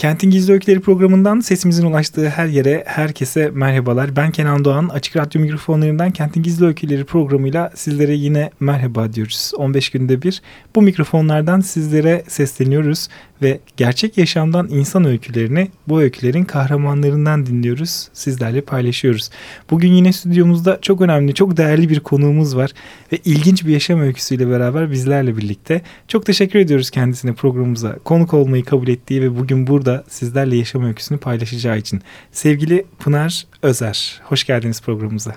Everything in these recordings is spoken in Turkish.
Kentin Gizli Öyküleri programından sesimizin ulaştığı her yere herkese merhabalar. Ben Kenan Doğan. Açık Radyo mikrofonlarından Kentin Gizli Öyküleri programıyla sizlere yine merhaba diyoruz. 15 günde bir bu mikrofonlardan sizlere sesleniyoruz ve gerçek yaşamdan insan öykülerini bu öykülerin kahramanlarından dinliyoruz. Sizlerle paylaşıyoruz. Bugün yine stüdyomuzda çok önemli, çok değerli bir konuğumuz var ve ilginç bir yaşam öyküsüyle beraber bizlerle birlikte. Çok teşekkür ediyoruz kendisine programımıza konuk olmayı kabul ettiği ve bugün burada sizlerle yaşam öyküsünü paylaşacağı için. Sevgili Pınar Özer, hoş geldiniz programımıza.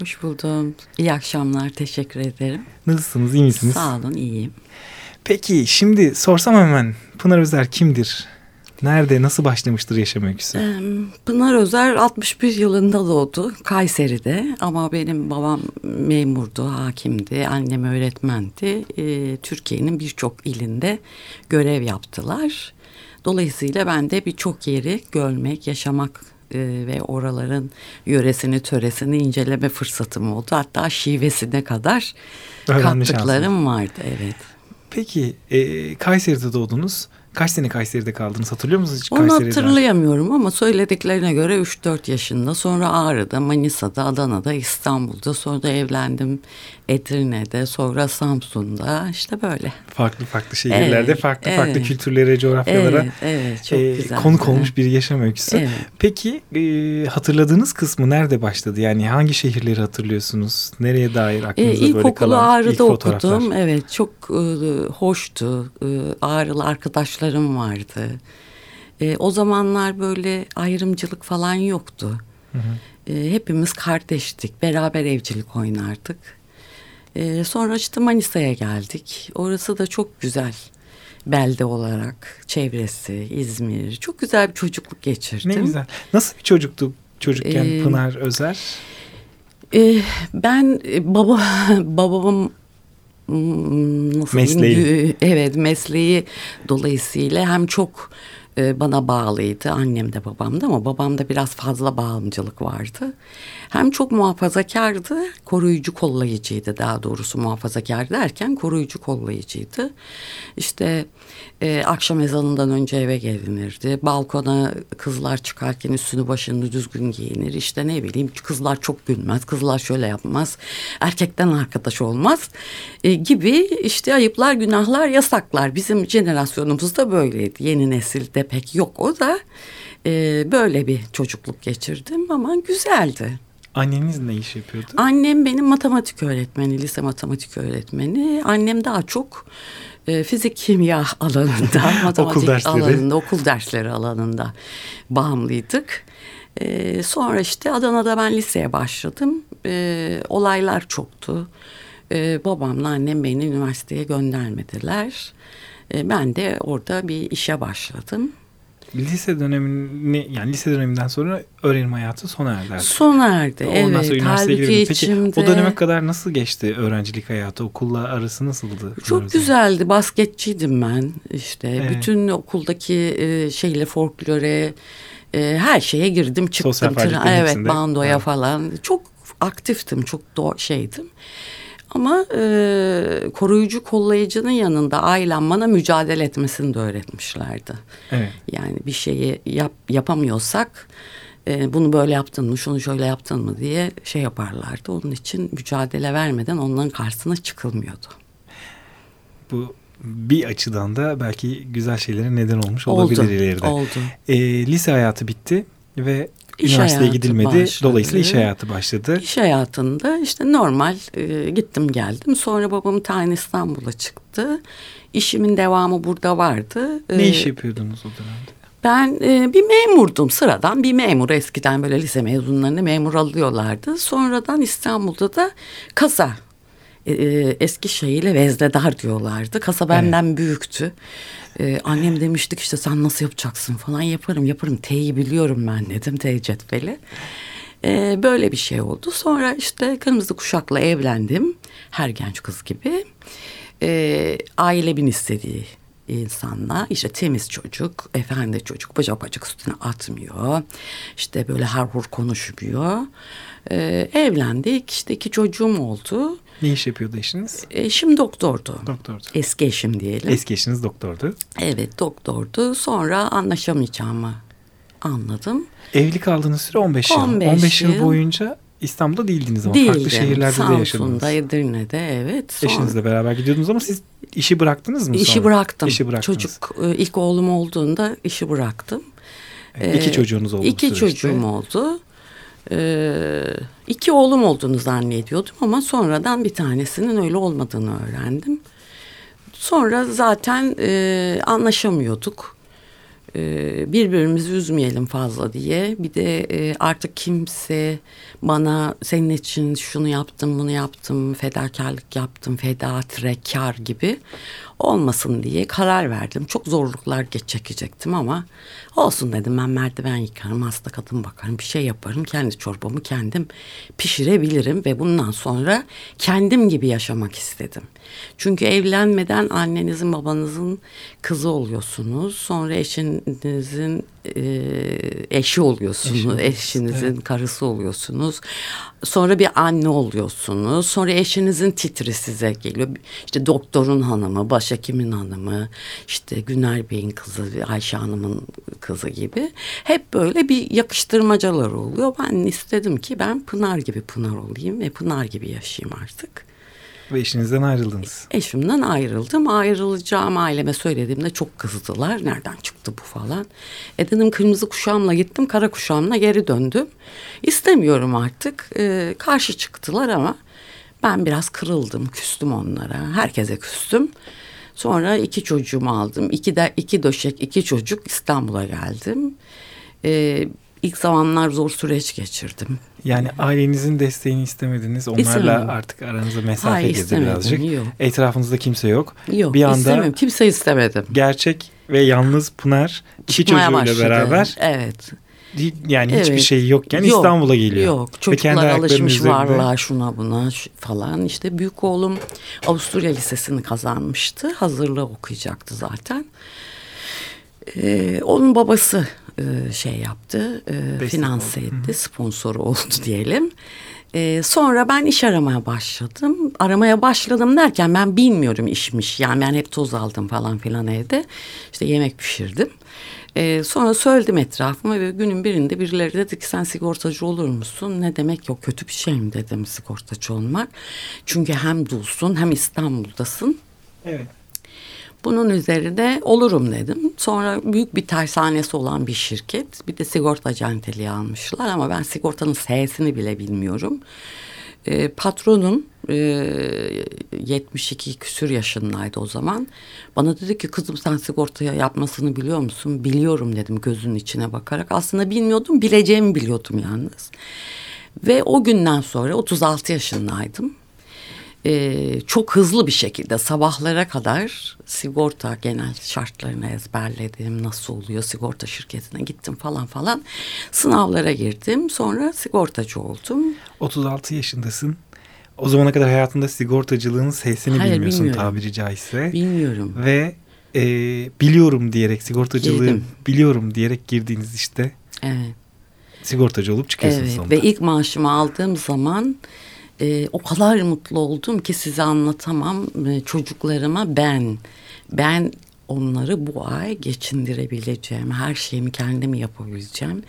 Hoş buldum. İyi akşamlar. Teşekkür ederim. Nasılsınız? İyi misiniz? Sağ olun. iyiyim. Peki şimdi sorsam hemen Pınar Özer kimdir? Nerede, nasıl başlamıştır yaşam öyküsü? Pınar Özer 61 yılında doğdu Kayseri'de ama benim babam memurdu, hakimdi, annem öğretmendi. Ee, Türkiye'nin birçok ilinde görev yaptılar. Dolayısıyla ben de birçok yeri görmek, yaşamak e, ve oraların yöresini, töresini inceleme fırsatım oldu. Hatta şivesine kadar Öğrenmiş kattıklarım aslında. vardı, evet. Peki e, Kayseri'de doğdunuz. Kaç sene Kayseri'de kaldınız hatırlıyor musunuz hiç Onu hatırlayamıyorum ama söylediklerine göre 3-4 yaşında. Sonra Ağrı'da, Manisa'da, Adana'da, İstanbul'da. Sonra da evlendim Edirne'de, sonra Samsun'da. işte böyle. Farklı farklı şehirlerde Evet, farklı evet. farklı kültürlere, coğrafyalara Evet, evet çok e, güzel. konuk olmuş bir yaşam öyküsü. Evet. Peki e, hatırladığınız kısmı nerede başladı? Yani hangi şehirleri hatırlıyorsunuz? Nereye dair E, aklınızda böyle ilkokulu kalan Ağrı'da ilk fotoğraflar? okudum. Evet çok e, hoştu. E, Ağrılı arkadaşlarım vardı. E, o zamanlar böyle ayrımcılık falan yoktu. E, hepimiz kardeştik. Beraber evcilik oynardık. E, sonra işte Manisa'ya geldik. Orası da çok güzel. Belde olarak çevresi, İzmir. Çok güzel bir çocukluk geçirdim. Ne güzel. Nasıl bir çocuktu çocukken Ee, Pınar Özer? Ee, ben e, baba babamın hmm, nasıl Mesleği. evet mesleği dolayısıyla hem çok e, bana bağlıydı annem de babam da ama babamda biraz fazla bağımcılık vardı. Hem çok muhafazakardı, koruyucu kollayıcıydı daha doğrusu muhafazakar derken koruyucu kollayıcıydı. İşte e, akşam ezanından önce eve gelinirdi. Balkona kızlar çıkarken üstünü başını düzgün giyinir. İşte ne bileyim kızlar çok gülmez, kızlar şöyle yapmaz. Erkekten arkadaş olmaz e, gibi işte ayıplar, günahlar, yasaklar. Bizim jenerasyonumuzda böyleydi. Yeni nesilde pek yok o da. e, böyle bir çocukluk geçirdim ama güzeldi. Anneniz ne iş yapıyordu? Annem benim matematik öğretmeni, lise matematik öğretmeni. Annem daha çok e, fizik kimya alanında, matematik dersleri. alanında, okul dersleri alanında bağımlıydık. E, sonra işte Adana'da ben liseye başladım. E, olaylar çoktu. E, babamla annem beni üniversiteye göndermediler. E, ben de orada bir işe başladım. Lise dönemini yani lise döneminden sonra öğrenim hayatı sona erdi. artık. Sona erdi. Ondan evet, sonra üniversiteye girdiniz. Peki içimde- o döneme kadar nasıl geçti öğrencilik hayatı? Okulla arası nasıldı? Çok güzeldi. Basketçiydim ben. İşte Evet. bütün okuldaki e, şeyle folklore e, her şeye girdim çıktım. Sosyal Tra- evet bandoya Evet. falan. Çok aktiftim. Çok do- şeydim. Ama e, koruyucu kollayıcının yanında ailem bana mücadele etmesini de öğretmişlerdi. Evet. Yani bir şeyi yap, yapamıyorsak e, bunu böyle yaptın mı, şunu şöyle yaptın mı diye şey yaparlardı. Onun için mücadele vermeden onların karşısına çıkılmıyordu. Bu bir açıdan da belki güzel şeylere neden olmuş Oldu, olabilir ileride. oldu. Ee, lise hayatı bitti ve İş üniversiteye gidilmedi. başladı. Dolayısıyla iş hayatı başladı. İş hayatında işte normal e, gittim geldim. Sonra babamın tayini İstanbul'a çıktı. İşimin devamı burada vardı. Ne E, iş yapıyordunuz o dönemde? Ben e, bir memurdum sıradan bir memur eskiden böyle lise mezunlarını memur alıyorlardı. Sonradan İstanbul'da da kasa e, Eskişehir ile Vezdedar diyorlardı. Kasa benden evet. büyüktü. Ee, annem demiştik işte sen nasıl yapacaksın falan yaparım yaparım. T'yi biliyorum ben dedim T cetveli. Ee, böyle bir şey oldu. Sonra işte kırmızı kuşakla evlendim. Her genç kız gibi. Ee, ailemin istediği insanla işte temiz çocuk, efendi çocuk, bacak bacak üstüne atmıyor. İşte böyle harhur konuşmuyor. Ee, evlendik işte iki çocuğum oldu. Ne iş yapıyordu eşiniz? Eşim doktordu. Doktordu. Eski eşim diyelim. Eski eşiniz doktordu. Evet doktordu. Sonra anlaşamayacağımı anladım. Evli kaldığınız süre 15 yıl. 15, 15 yıl boyunca İstanbul'da değildiniz ama Değildim. farklı şehirlerde Samsun'da, de yaşadınız. Samsun'da, Edirne'de evet. Son... Eşinizle beraber gidiyordunuz ama siz işi bıraktınız mı İşi sonra? bıraktım. İşi bıraktınız. Çocuk e, ilk oğlum olduğunda işi bıraktım. Evet, iki çocuğunuz oldu İki çocuğum oldu. Ee, iki oğlum olduğunu zannediyordum ama sonradan bir tanesinin öyle olmadığını öğrendim. Sonra zaten e, anlaşamıyorduk. E, birbirimizi üzmeyelim fazla diye. Bir de e, artık kimse bana senin için şunu yaptım, bunu yaptım, fedakarlık yaptım, feda, trekar gibi olmasın diye karar verdim. Çok zorluklar geç çekecektim ama olsun dedim ben merdiven yıkarım, hasta kadın bakarım, bir şey yaparım. Kendi çorbamı kendim pişirebilirim ve bundan sonra kendim gibi yaşamak istedim. Çünkü evlenmeden annenizin babanızın kızı oluyorsunuz. Sonra eşinizin e, eşi oluyorsunuz. Eşiniz, eşinizin evet. karısı oluyorsunuz. Sonra bir anne oluyorsunuz. Sonra eşinizin titri size geliyor. İşte doktorun hanımı, başhekimin hanımı, işte Güner Bey'in kızı, Ayşe Hanım'ın kızı gibi. Hep böyle bir yakıştırmacalar oluyor. Ben istedim ki ben Pınar gibi Pınar olayım ve Pınar gibi yaşayayım artık. Ve eşinizden ayrıldınız. Eşimden ayrıldım. Ayrılacağım aileme söylediğimde çok kızdılar. Nereden çıktı bu falan. E dedim kırmızı kuşağımla gittim. Kara kuşağımla geri döndüm. İstemiyorum artık. E, karşı çıktılar ama ben biraz kırıldım. Küstüm onlara. Herkese küstüm. Sonra iki çocuğumu aldım. İki, de, iki döşek, iki çocuk İstanbul'a geldim. E, ilk zamanlar zor süreç geçirdim. Yani ailenizin desteğini istemediniz. Onlarla İstemedim. artık aranıza mesafe Hayır, girdi birazcık. Yok. Etrafınızda kimse yok. Yok bir anda istemiyorum. Kimse istemedim. Gerçek ve yalnız Pınar iki çocuğuyla başladı. beraber. Evet. Yani evet. hiçbir şey yokken yok, İstanbul'a geliyor. Yok. Çocuklar alışmış varlığa şuna buna falan. İşte büyük oğlum Avusturya Lisesi'ni kazanmıştı. Hazırlığı okuyacaktı zaten. Ee, onun babası e, şey yaptı, e, finanse etti, sponsoru oldu diyelim. E, sonra ben iş aramaya başladım. Aramaya başladım derken ben bilmiyorum işmiş. Yani ben hep toz aldım falan filan evde. İşte yemek pişirdim. E, sonra söyledim etrafıma ve günün birinde birileri dedi ki sen sigortacı olur musun? Ne demek yok kötü bir şey mi dedim sigortacı olmak. Çünkü hem dulsun hem İstanbul'dasın. Evet. Bunun üzerinde olurum dedim. Sonra büyük bir tersanesi olan bir şirket. Bir de sigorta acenteliği almışlar ama ben sigortanın S'sini bile bilmiyorum. E, patronum 72 küsür yaşındaydı o zaman. Bana dedi ki kızım sen sigortaya yapmasını biliyor musun? Biliyorum dedim gözünün içine bakarak. Aslında bilmiyordum bileceğimi biliyordum yalnız. Ve o günden sonra 36 yaşındaydım e, çok hızlı bir şekilde sabahlara kadar sigorta genel şartlarını ezberledim. Nasıl oluyor sigorta şirketine gittim falan falan. Sınavlara girdim. Sonra sigortacı oldum. 36 yaşındasın. O zamana kadar hayatında sigortacılığın sesini Hayır, bilmiyorsun bilmiyorum. tabiri caizse. Bilmiyorum. Ve e, biliyorum diyerek sigortacılığı Girdim. biliyorum diyerek girdiğiniz işte. Evet. Sigortacı olup çıkıyorsunuz evet, sonunda. Ve ilk maaşımı aldığım zaman e, o kadar mutlu oldum ki size anlatamam. E, çocuklarıma ben, ben onları bu ay geçindirebileceğim. Her şeyimi kendim yapabileceğim.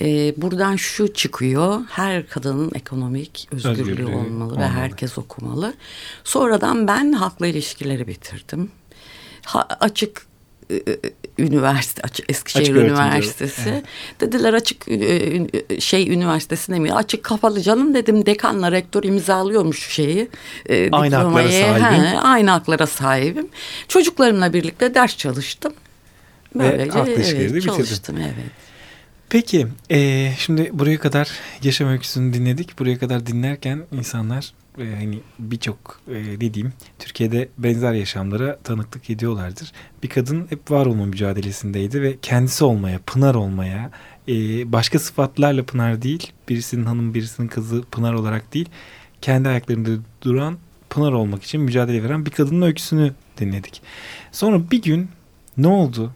Ee, buradan şu çıkıyor. Her kadının ekonomik özgürlüğü, özgürlüğü olmalı, olmalı ve herkes okumalı. Sonradan ben haklı ilişkileri bitirdim. Ha, açık e, e, üniversite Eskişehir açık Üniversitesi. Evet. dediler açık e, şey üniversitesine mi? Açık kapalı canım dedim. Dekanla rektör imzalıyormuş şeyi aynı haklara sahibim he, aynı haklara sahibim. Çocuklarımla birlikte ders çalıştım. Böylece evet, çalıştım evet. Peki e, şimdi buraya kadar yaşam öyküsünü dinledik. Buraya kadar dinlerken insanlar e, hani birçok e, ne Türkiye'de benzer yaşamlara tanıklık ediyorlardır. Bir kadın hep var olma mücadelesindeydi ve kendisi olmaya, pınar olmaya, e, başka sıfatlarla pınar değil, birisinin hanım birisinin kızı pınar olarak değil, kendi ayaklarında duran pınar olmak için mücadele veren bir kadının öyküsünü dinledik. Sonra bir gün ne oldu?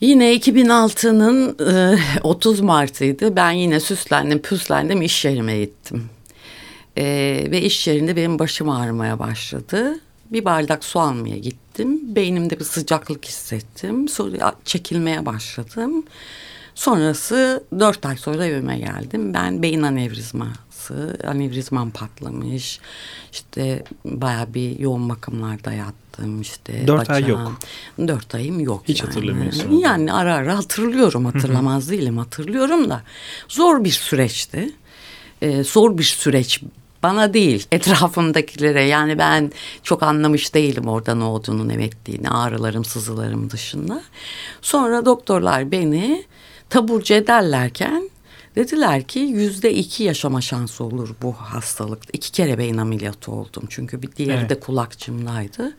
Yine 2006'nın e, 30 Mart'ıydı. Ben yine süslendim, püslendim, iş yerime gittim. E, ve iş yerinde benim başım ağrımaya başladı. Bir bardak su almaya gittim. Beynimde bir sıcaklık hissettim. Sonra çekilmeye başladım. Sonrası dört ay sonra evime geldim. Ben beyin anevrizması, anevrizmam patlamış. İşte baya bir yoğun bakımlarda yattım. İşte dört ay yok. Dört ayım yok. Hiç yani. hatırlamıyorsun. Yani ara ara hatırlıyorum. Hatırlamaz değilim hatırlıyorum da. Zor bir süreçti. Ee, zor bir süreç bana değil etrafımdakilere yani ben çok anlamış değilim orada ne olduğunu ne ettiğini ağrılarım sızılarım dışında. Sonra doktorlar beni taburcu ederlerken dediler ki yüzde iki yaşama şansı olur bu hastalıkta. İki kere beyin ameliyatı oldum çünkü bir diğeri Evet. de kulakçımdaydı.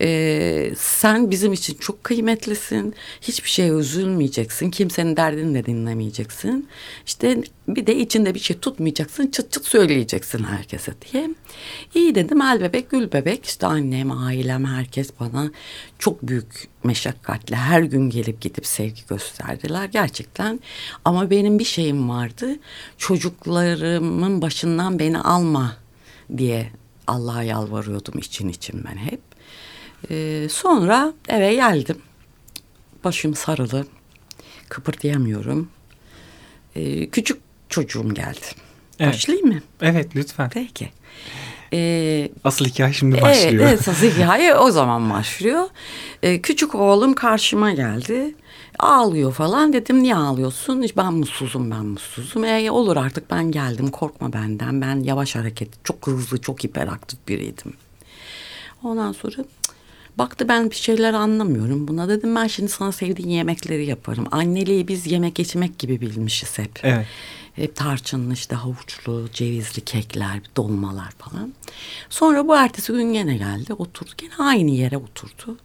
Ee, sen bizim için çok kıymetlisin. Hiçbir şeye üzülmeyeceksin. Kimsenin derdini de dinlemeyeceksin. İşte bir de içinde bir şey tutmayacaksın. Çıt çıt söyleyeceksin herkese diye. İyi dedim el bebek gül bebek. İşte annem, ailem, herkes bana çok büyük meşakkatle her gün gelip gidip sevgi gösterdiler gerçekten. Ama benim bir şeyim vardı. Çocuklarımın başından beni alma diye Allah'a yalvarıyordum için için ben hep. Ee, sonra eve geldim. Başım sarılı. Kıpırdayamıyorum. Ee, küçük çocuğum geldi. Evet. Başlayayım mı? Evet lütfen. Peki. Ee, Asıl hikaye şimdi başlıyor. Evet, esas hikaye o zaman başlıyor. Ee, küçük oğlum karşıma geldi. Ağlıyor falan. Dedim niye ağlıyorsun? Ben mutsuzum, ben mutsuzum. E, olur artık ben geldim. Korkma benden. Ben yavaş hareket, çok hızlı, çok hiperaktif biriydim. Ondan sonra baktı ben bir şeyler anlamıyorum buna. Dedim ben şimdi sana sevdiğin yemekleri yaparım. Anneliği biz yemek içmek gibi bilmişiz hep. Evet. Hep tarçınlı işte havuçlu, cevizli kekler, dolmalar falan. Sonra bu ertesi gün gene geldi oturdu. Gene aynı yere oturdu.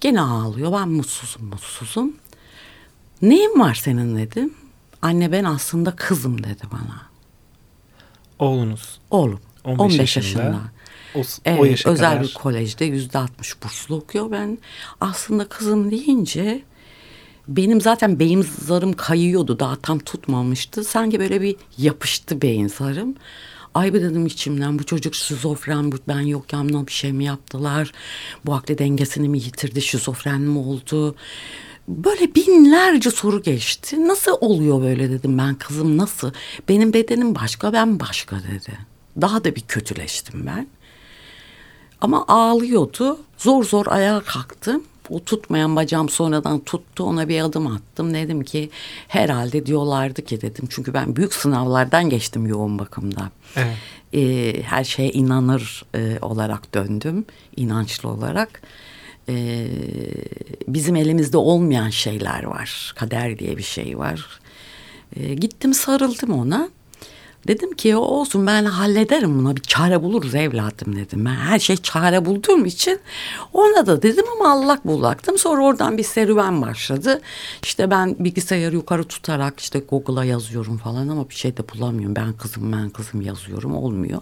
Gene ağlıyor. Ben mutsuzum mutsuzum. Neyin var senin dedim. Anne ben aslında kızım dedi bana. Oğlunuz Oğlum 15, 15, yaşında. yaşında. O, Evet, o yaşa özel kadar. bir kolejde yüzde altmış burslu okuyor. Ben aslında kızım deyince benim zaten beyin zarım kayıyordu. Daha tam tutmamıştı. Sanki böyle bir yapıştı beyin zarım. Ay bir dedim içimden bu çocuk şizofren bu ben yokken ona bir şey mi yaptılar? Bu akli dengesini mi yitirdi? Şizofren mi oldu? Böyle binlerce soru geçti. Nasıl oluyor böyle dedim ben kızım nasıl? Benim bedenim başka ben başka dedi. Daha da bir kötüleştim ben. Ama ağlıyordu. Zor zor ayağa kalktım. O tutmayan bacağım sonradan tuttu. Ona bir adım attım. Dedim ki herhalde diyorlardı ki dedim. Çünkü ben büyük sınavlardan geçtim yoğun bakımda. Evet. Ee, her şeye inanır e, olarak döndüm. inançlı olarak. Ee, bizim elimizde olmayan şeyler var. Kader diye bir şey var. Ee, gittim sarıldım ona. Dedim ki olsun ben hallederim buna bir çare buluruz evladım dedim. Ben her şey çare bulduğum için ona da dedim ama allak bullaktım. Sonra oradan bir serüven başladı. İşte ben bilgisayarı yukarı tutarak işte Google'a yazıyorum falan ama bir şey de bulamıyorum. Ben kızım ben kızım yazıyorum olmuyor.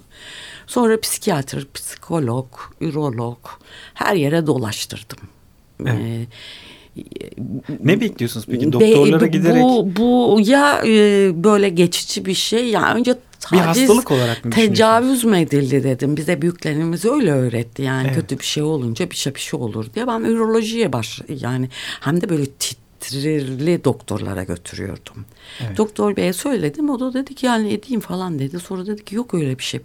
Sonra psikiyatr, psikolog, ürolog her yere dolaştırdım. Evet. Ee, Ne bekliyorsunuz peki? Be- Doktorlara bu, giderek Bu, bu ya e, böyle geçici bir şey ya önce bir taciz, hastalık olarak mı tecavüz mü edildi dedim. Bize büyüklerimiz öyle öğretti yani Evet. kötü bir şey olunca bir şey bir şey olur diye. Ben ürolojiye baş yani hem de böyle titrili doktorlara götürüyordum. Evet. Doktor beye söyledim o da dedi ki yani edeyim falan dedi. Sonra dedi ki yok öyle bir şey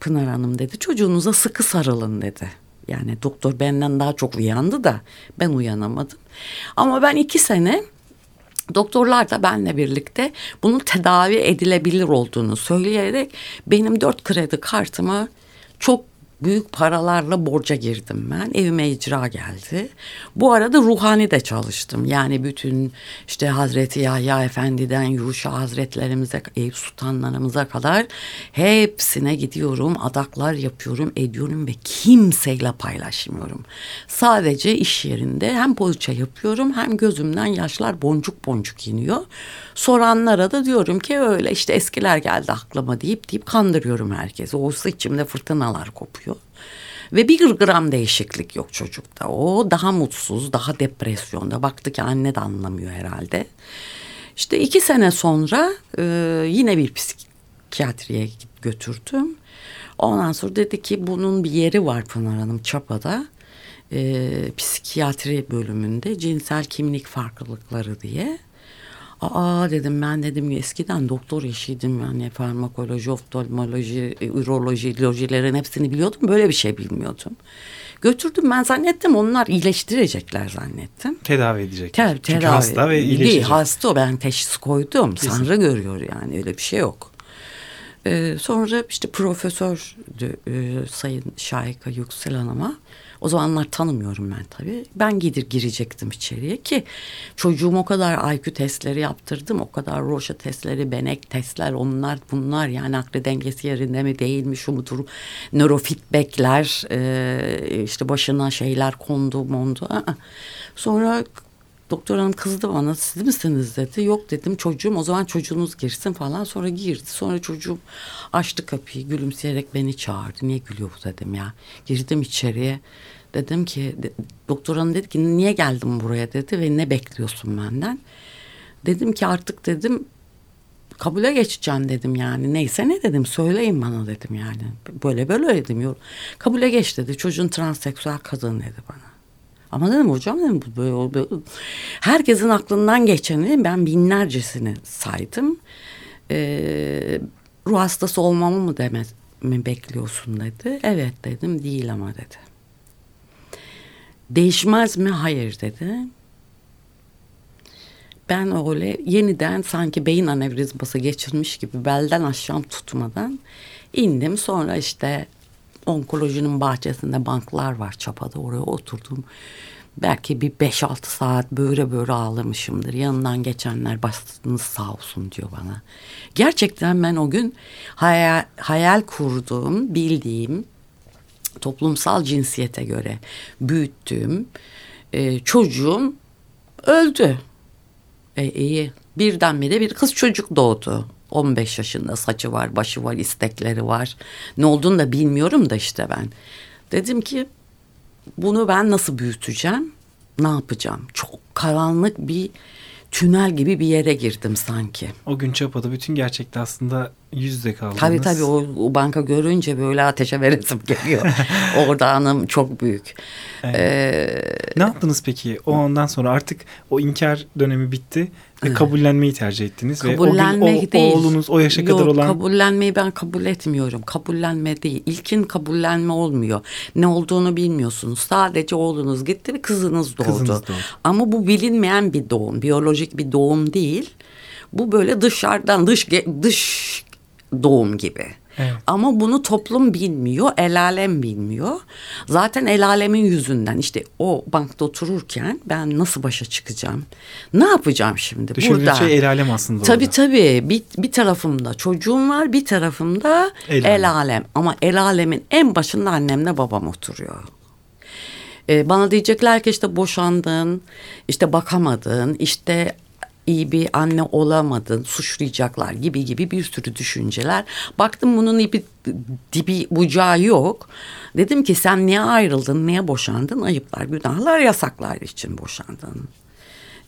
Pınar Hanım dedi. Çocuğunuza sıkı sarılın dedi. Yani doktor benden daha çok uyandı da ben uyanamadım. Ama ben iki sene doktorlar da benle birlikte bunun tedavi edilebilir olduğunu söyleyerek benim dört kredi kartımı çok büyük paralarla borca girdim ben. Evime icra geldi. Bu arada ruhani de çalıştım. Yani bütün işte Hazreti Yahya Efendi'den Yuşa Hazretlerimize, Eyüp Sultanlarımıza kadar hepsine gidiyorum. Adaklar yapıyorum, ediyorum ve kimseyle paylaşmıyorum. Sadece iş yerinde hem poğaça yapıyorum hem gözümden yaşlar boncuk boncuk iniyor. Soranlara da diyorum ki öyle işte eskiler geldi aklıma deyip deyip kandırıyorum herkesi. Oysa içimde fırtınalar kopuyor. Ve bir gram değişiklik yok çocukta. O daha mutsuz, daha depresyonda. Baktı ki anne de anlamıyor herhalde. İşte iki sene sonra e, yine bir psikiyatriye götürdüm. Ondan sonra dedi ki bunun bir yeri var Pınar Hanım Çapa'da. E, psikiyatri bölümünde cinsel kimlik farklılıkları diye. Aa dedim ben dedim eskiden doktor eşiydim yani farmakoloji, oftalmoloji, üroloji, lojilerin hepsini biliyordum. Böyle bir şey bilmiyordum. Götürdüm ben zannettim onlar iyileştirecekler zannettim. Tedavi edecek. Te Çünkü tedavi. hasta ve iyileşecek. Değil hasta o ben teşhis koydum. Kesin. Sanrı görüyor yani öyle bir şey yok. Ee, sonra işte profesör e, Sayın Şahika Yüksel Hanım'a o zamanlar tanımıyorum ben tabii. Ben gidir girecektim içeriye ki çocuğum o kadar IQ testleri yaptırdım. O kadar Roşa testleri, Benek testler onlar bunlar yani aklı dengesi yerinde mi değil mi şu mudur nörofeedbackler işte başına şeyler kondu mondu. Sonra Doktor hanım kızdı bana siz misiniz dedi. Yok dedim çocuğum o zaman çocuğunuz girsin falan. Sonra girdi. Sonra çocuğum açtı kapıyı gülümseyerek beni çağırdı. Niye gülüyor bu dedim ya. Girdim içeriye. Dedim ki de, doktor hanım dedi ki niye geldin buraya dedi ve ne bekliyorsun benden. Dedim ki artık dedim kabule geçeceğim dedim yani. Neyse ne dedim söyleyin bana dedim yani. Böyle böyle dedim. Kabule geç dedi. Çocuğun transseksüel kadın dedi bana. Ama dedim hocam dedim böyle, böyle. Herkesin aklından geçeni ben binlercesini saydım. Ee, ruh hastası olmamı mı demek mi bekliyorsun dedi. Evet dedim değil ama dedi. Değişmez mi? Hayır dedi. Ben öyle yeniden sanki beyin anevrizması geçirmiş gibi belden aşağı tutmadan indim. Sonra işte onkolojinin bahçesinde banklar var çapada oraya oturdum. Belki bir 5-6 saat böyle böyle ağlamışımdır. Yanından geçenler başınız sağ olsun diyor bana. Gerçekten ben o gün hayal, hayal kurduğum, bildiğim toplumsal cinsiyete göre büyüttüğüm e, çocuğum öldü. E, iyi. Birdenbire bir kız çocuk doğdu. 15 yaşında saçı var, başı var, istekleri var. Ne olduğunu da bilmiyorum da işte ben. Dedim ki bunu ben nasıl büyüteceğim? Ne yapacağım? Çok karanlık bir tünel gibi bir yere girdim sanki. O gün Çapa'da bütün gerçekte aslında yüzde kaldınız. Tabii tabii o, o banka görünce böyle ateşe veresim geliyor. Orada anım çok büyük. Evet. Ee, Ne yaptınız peki? O ondan sonra artık o inkar dönemi bitti ve kabullenmeyi tercih ettiniz. ve o gün kabullenmek o, değil. oğlunuz o yaşa Yok, kadar olan kabullenmeyi ben kabul etmiyorum. Kabullenme değil. İlkin kabullenme olmuyor. Ne olduğunu bilmiyorsunuz. Sadece oğlunuz gitti ve kızınız doğdu. Kızınız doğdu. Ama bu bilinmeyen bir doğum. Biyolojik bir doğum değil. Bu böyle dışarıdan dış dış doğum gibi. Evet. Ama bunu toplum bilmiyor, el alem bilmiyor. Zaten el alemin yüzünden işte o bankta otururken ben nasıl başa çıkacağım? Ne yapacağım şimdi Düşündüğünüz burada? şey el alem aslında Tabii orada. tabii. Bir, bir tarafımda çocuğum var, bir tarafımda El el, alem. alem. Ama el alemin en başında annemle babam oturuyor. Ee, bana diyecekler ki işte boşandın, işte bakamadın, işte iyi bir anne olamadın, suçlayacaklar gibi gibi bir sürü düşünceler. Baktım bunun ipi, dibi bucağı yok. Dedim ki sen niye ayrıldın, niye boşandın? Ayıplar, günahlar, yasaklar için boşandın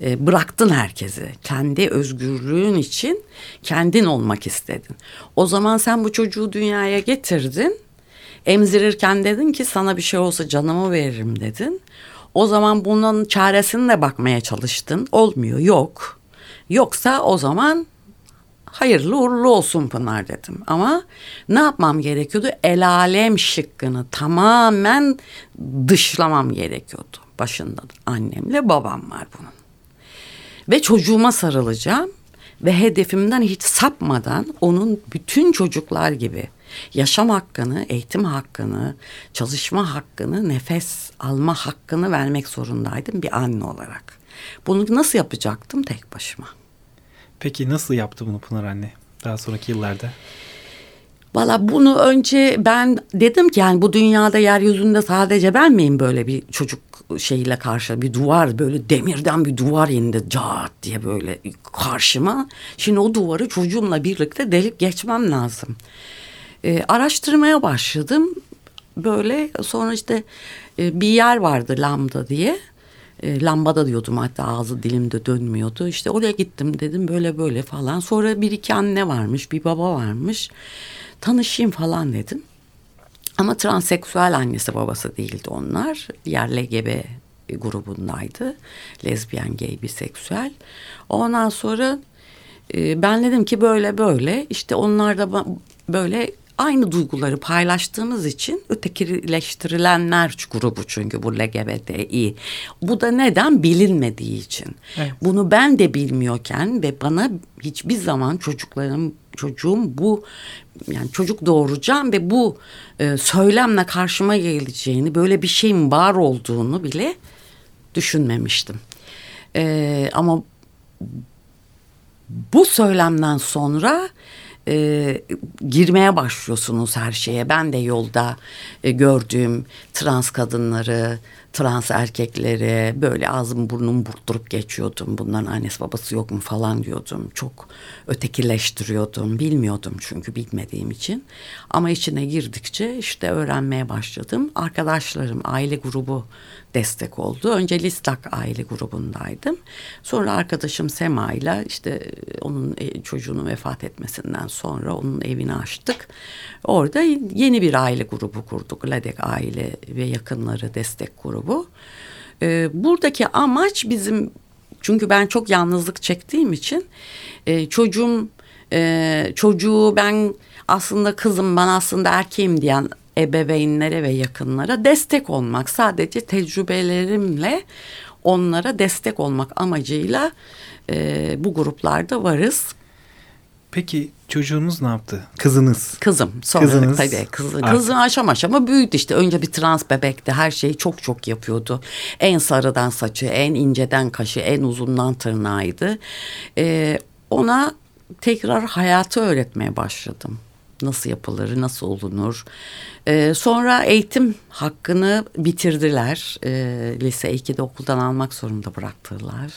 e, bıraktın herkesi. Kendi özgürlüğün için kendin olmak istedin. O zaman sen bu çocuğu dünyaya getirdin. Emzirirken dedin ki sana bir şey olsa canımı veririm dedin. O zaman bunun çaresine de bakmaya çalıştın. Olmuyor, yok. Yoksa o zaman hayırlı uğurlu olsun Pınar dedim. Ama ne yapmam gerekiyordu? El alem şıkkını tamamen dışlamam gerekiyordu. Başında annemle babam var bunun. Ve çocuğuma sarılacağım ve hedefimden hiç sapmadan onun bütün çocuklar gibi yaşam hakkını, eğitim hakkını, çalışma hakkını, nefes alma hakkını vermek zorundaydım bir anne olarak. Bunu nasıl yapacaktım tek başıma? Peki nasıl yaptı bunu Pınar anne daha sonraki yıllarda? Valla bunu önce ben dedim ki yani bu dünyada yeryüzünde sadece ben miyim böyle bir çocuk şeyle karşı bir duvar böyle demirden bir duvar indi caat diye böyle karşıma. Şimdi o duvarı çocuğumla birlikte delip geçmem lazım. Ee, araştırmaya başladım böyle sonra işte e, bir yer vardı Lambda diye. E, lambada diyordum hatta ağzı dilimde dönmüyordu. İşte oraya gittim dedim böyle böyle falan. Sonra bir iki anne varmış bir baba varmış tanışayım falan dedim. Ama transseksüel annesi babası değildi onlar. Diğer LGB grubundaydı. Lezbiyen, gay, biseksüel. Ondan sonra e, ben dedim ki böyle böyle işte onlar da böyle aynı duyguları paylaştığımız için ötekileştirilenler grubu çünkü bu LGBTİ. Bu da neden bilinmediği için. Evet. Bunu ben de bilmiyorken ve bana hiçbir zaman çocuklarım çocuğum bu yani çocuk doğuracağım ve bu e, söylemle karşıma geleceğini böyle bir şeyin var olduğunu bile düşünmemiştim. E, ama bu söylemden sonra e, girmeye başlıyorsunuz her şeye. Ben de yolda e, gördüğüm trans kadınları, trans erkekleri böyle ağzım burnum burtturup geçiyordum. Bunların annesi babası yok mu falan diyordum. Çok ötekileştiriyordum. Bilmiyordum çünkü bilmediğim için. Ama içine girdikçe işte öğrenmeye başladım. Arkadaşlarım, aile grubu destek oldu. Önce Listak aile grubundaydım. Sonra arkadaşım Sema ile işte onun e, çocuğunun vefat etmesinden sonra onun evini açtık. Orada yeni bir aile grubu kurduk. Ladek aile ve yakınları destek grubu. Ee, buradaki amaç bizim çünkü ben çok yalnızlık çektiğim için e, çocuğum e, çocuğu ben aslında kızım ben aslında erkeğim diyen ebeveynlere ve yakınlara destek olmak sadece tecrübelerimle onlara destek olmak amacıyla e, bu gruplarda varız. Peki çocuğunuz ne yaptı? Kızınız. Kızım. Sonra Kızınız. tabii kızı, kızım aşama aşama büyüdü işte. Önce bir trans bebekti. Her şeyi çok çok yapıyordu. En sarıdan saçı, en inceden kaşı, en uzundan tırnağıydı. Ee, ona tekrar hayatı öğretmeye başladım nasıl yapılır, nasıl olunur. Ee, sonra eğitim hakkını bitirdiler. Ee, lise 2'de okuldan almak zorunda bıraktılar.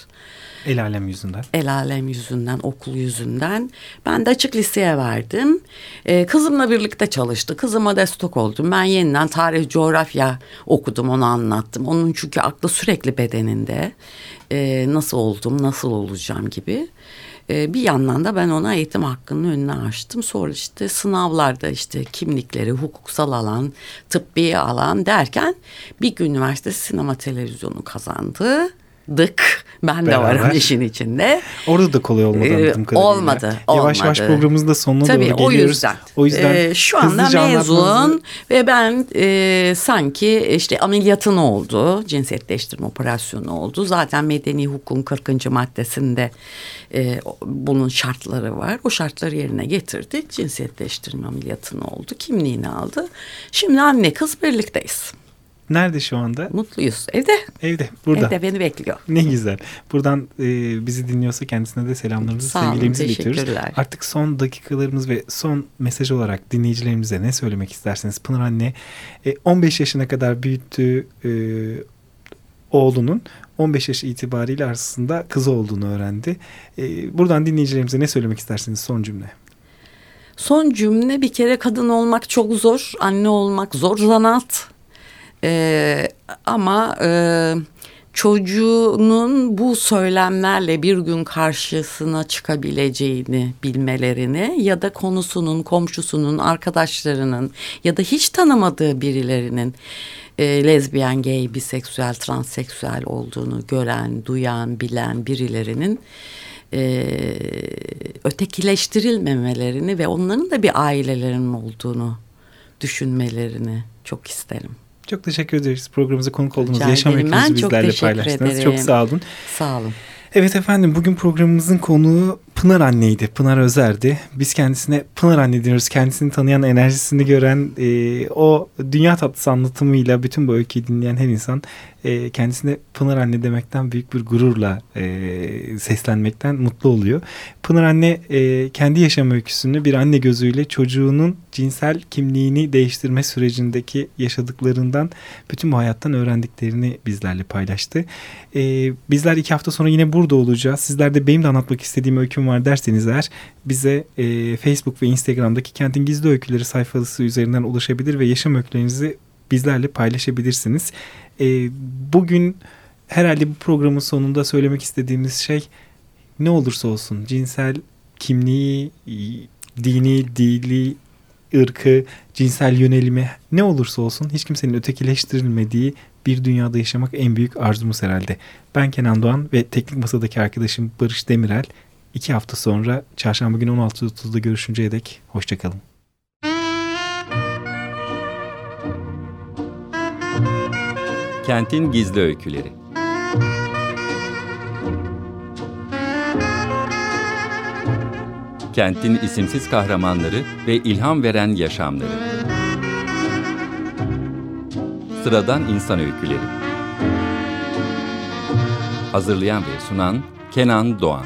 El alem yüzünden. El alem yüzünden, okul yüzünden. Ben de açık liseye verdim. Ee, kızımla birlikte çalıştı. Kızıma destek oldum. Ben yeniden tarih, coğrafya okudum, onu anlattım. Onun çünkü aklı sürekli bedeninde. Ee, nasıl oldum, nasıl olacağım gibi. Ee, bir yandan da ben ona eğitim hakkının önüne açtım. Sonra işte sınavlarda işte kimlikleri, hukuksal alan, tıbbi alan derken bir gün üniversite sinema televizyonu kazandı dık. Ben Beraber. de varım işin içinde. Orada da kolay olmadı ee, anladığım kadarıyla. Olmadı. Yavaş yavaş programımızın da sonuna Tabii, doğru geliyoruz. o yüzden. O yüzden ee, şu anda mezun ve ben e, sanki işte ameliyatın oldu. Cinsiyetleştirme operasyonu oldu. Zaten medeni hukukun 40. maddesinde e, bunun şartları var. O şartları yerine getirdik. Cinsiyetleştirme ameliyatını oldu. Kimliğini aldı. Şimdi anne kız birlikteyiz. Nerede şu anda? Mutluyuz. Evde. Evde. Burada. Evde beni bekliyor. Ne güzel. Buradan e, bizi dinliyorsa kendisine de selamlarımızı, Sağ sevgilerimizi iletiyoruz. Artık son dakikalarımız ve son mesaj olarak dinleyicilerimize ne söylemek isterseniz Pınar anne e, 15 yaşına kadar büyüttüğü e, oğlunun 15 yaş itibariyle aslında kızı olduğunu öğrendi. E, buradan dinleyicilerimize ne söylemek istersiniz son cümle? Son cümle bir kere kadın olmak çok zor, anne olmak zor zanaat. Ee, ama e, çocuğunun bu söylemlerle bir gün karşısına çıkabileceğini bilmelerini ya da konusunun, komşusunun, arkadaşlarının ya da hiç tanımadığı birilerinin e, lezbiyen, gay, biseksüel, transseksüel olduğunu gören, duyan, bilen birilerinin e, ötekileştirilmemelerini ve onların da bir ailelerinin olduğunu düşünmelerini çok isterim. Çok teşekkür ederiz programımıza konuk olduğunuz. Rica Yaşam öykünüzü bizlerle paylaştınız. Ederim. Çok sağ olun. Sağ olun. Evet efendim bugün programımızın konuğu Pınar anneydi, Pınar Özer'di. Biz kendisine Pınar anne diyoruz. Kendisini tanıyan, enerjisini gören, e, o dünya tatlısı anlatımıyla bütün bu öyküyü dinleyen her insan e, kendisine Pınar anne demekten büyük bir gururla e, seslenmekten mutlu oluyor. Pınar anne e, kendi yaşam öyküsünü bir anne gözüyle çocuğunun cinsel kimliğini değiştirme sürecindeki yaşadıklarından bütün bu hayattan öğrendiklerini bizlerle paylaştı. E, bizler iki hafta sonra yine burada olacağız. Sizler de benim de anlatmak istediğim öyküm var derseniz eğer bize e, Facebook ve Instagram'daki Kentin Gizli Öyküleri sayfası üzerinden ulaşabilir ve yaşam öykülerinizi bizlerle paylaşabilirsiniz. E, bugün herhalde bu programın sonunda söylemek istediğimiz şey ne olursa olsun cinsel kimliği, dini, dili, ırkı, cinsel yönelimi ne olursa olsun hiç kimsenin ötekileştirilmediği bir dünyada yaşamak en büyük arzumuz herhalde. Ben Kenan Doğan ve teknik masadaki arkadaşım Barış Demirel iki hafta sonra çarşamba günü 16.30'da görüşünceye dek hoşçakalın. Kentin Gizli Öyküleri Kentin isimsiz kahramanları ve ilham veren yaşamları. Sıradan insan öyküleri. Hazırlayan ve sunan Kenan Doğan.